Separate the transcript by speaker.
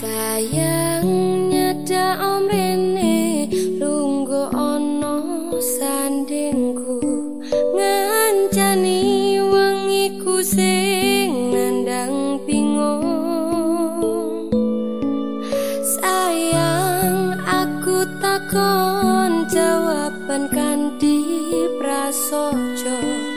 Speaker 1: sayangnya da om rene lunggu ono sandingku. Ngancani wengiku sing nandang bingung. Sayang aku takon jawaban kan di prasojo.